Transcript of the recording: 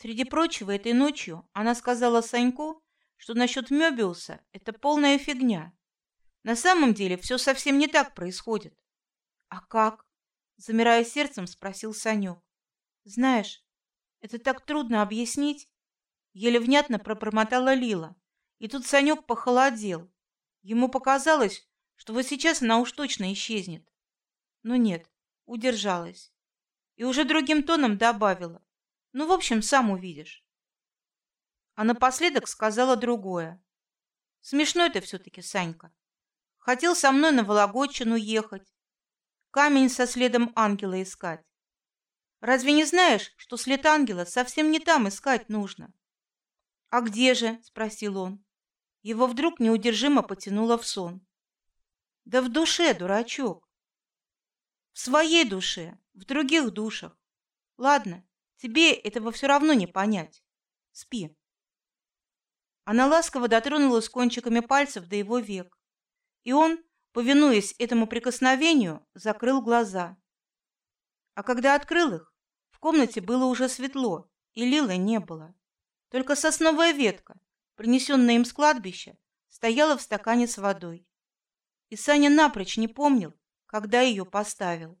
Среди прочего, этой ночью она сказала Саньку, что насчет Мёбиуса это полная фигня. На самом деле все совсем не так происходит. А как? Замирая сердцем, спросил Санек. Знаешь, это так трудно объяснить. Еле внятно пробормотала Лила. И тут Санек похолодел. Ему показалось, что вот сейчас она уж точно исчезнет. Но нет, удержалась. И уже другим тоном добавила: "Ну, в общем, сам увидишь". А напоследок сказала другое. Смешно это все-таки, Санька. Хотел со мной на Вологодчину ехать, камень со следом ангела искать. Разве не знаешь, что след ангела совсем не там искать нужно? А где же? – спросил он. Его вдруг неудержимо потянуло в сон. Да в душе, дурачок. В своей душе, в других душах. Ладно, тебе этого все равно не понять. Спи. Она ласково дотронулась кончиками пальцев до его век. И он, повинуясь этому прикосновению, закрыл глаза. А когда открыл их, в комнате было уже светло, и Лилы не было. Только сосновая ветка, принесенная им с кладбища, стояла в стакане с водой. И Саня напрочь не помнил, когда ее поставил.